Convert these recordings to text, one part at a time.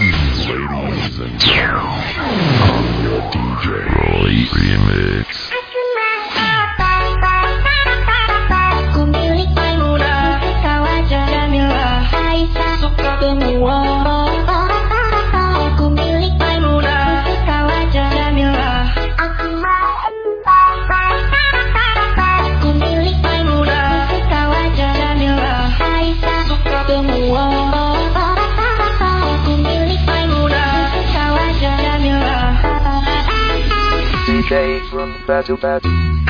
Ladies and gentlemen, I'm your DJ, Roy Remix. bad, too bad.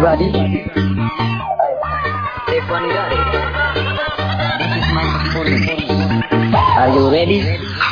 Performance. Are you ready?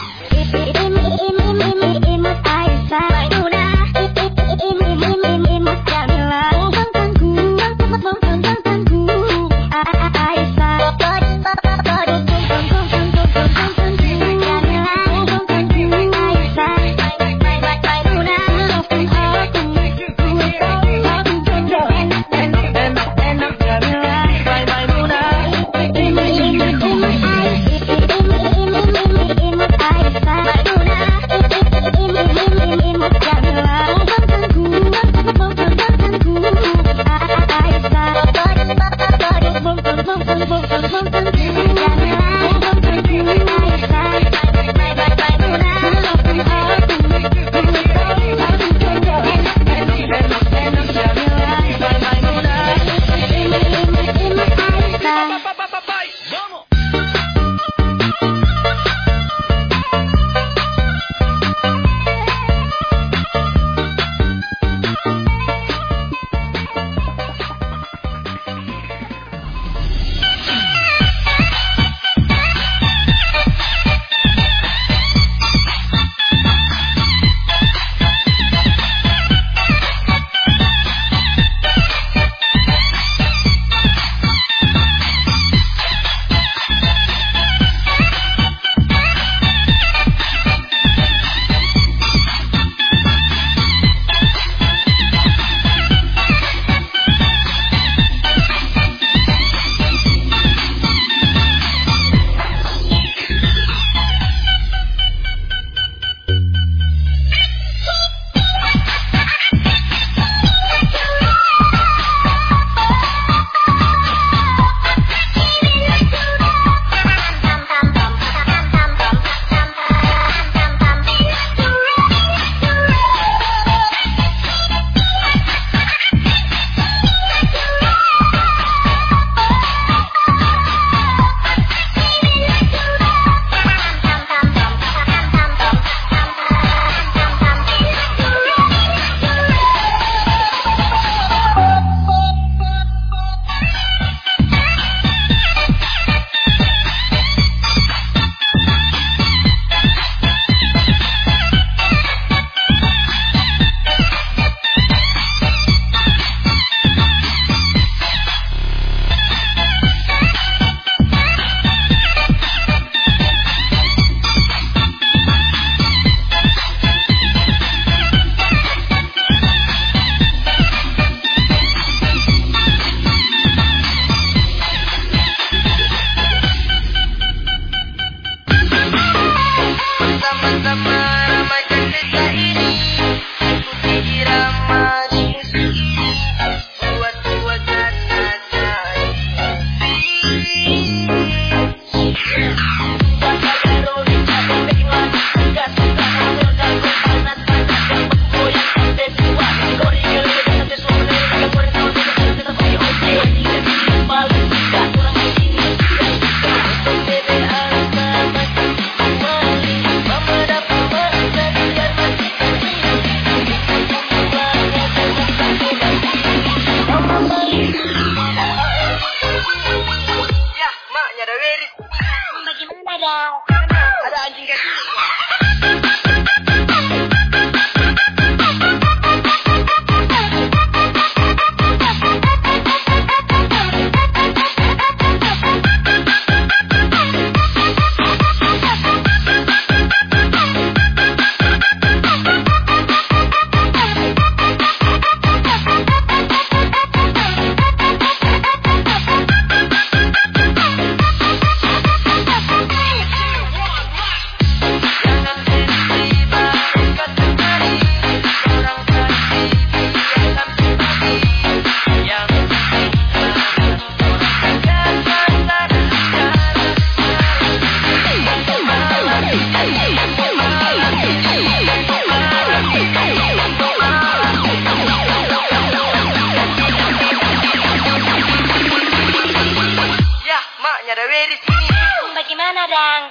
Di sini. Bagaimana dong?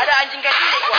Ada anjing kecil.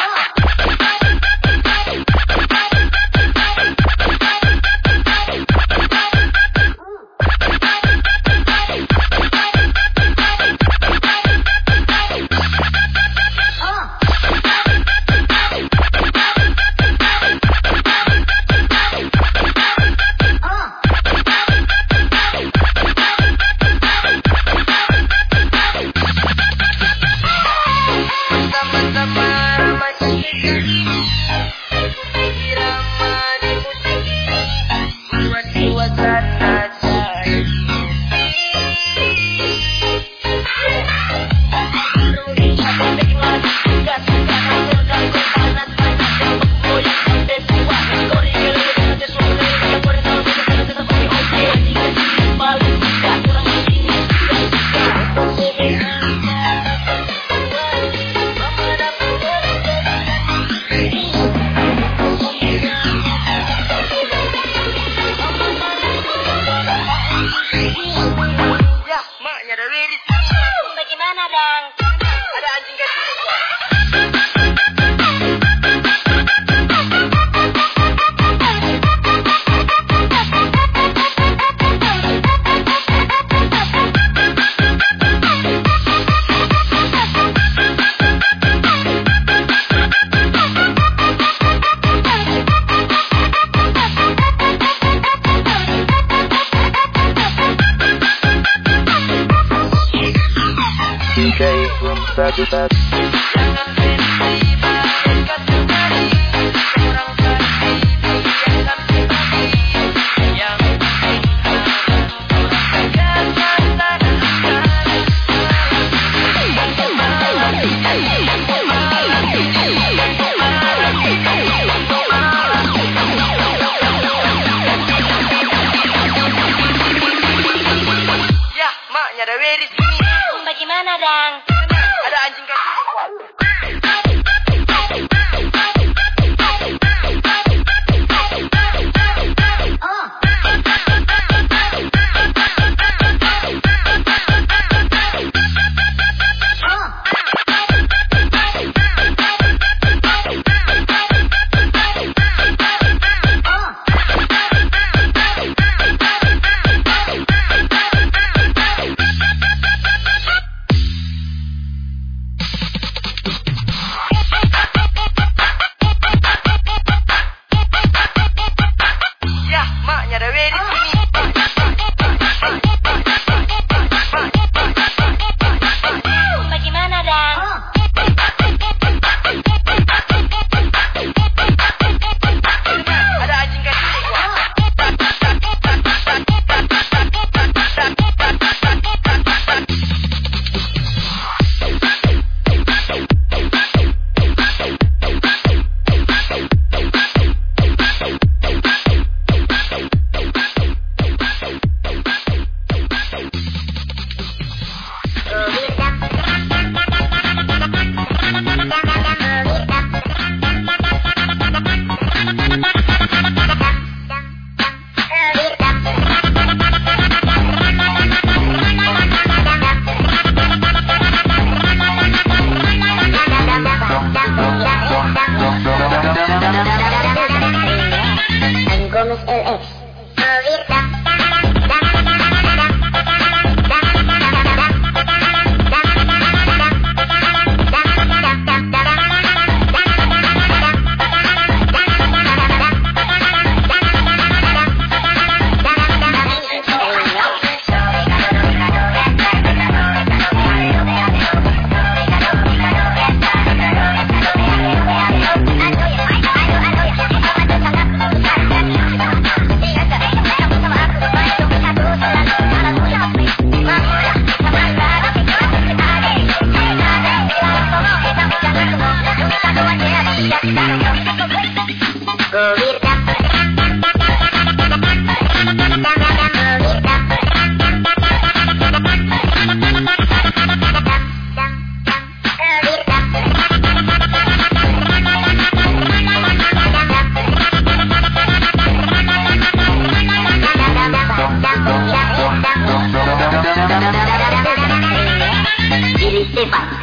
ir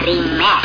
primer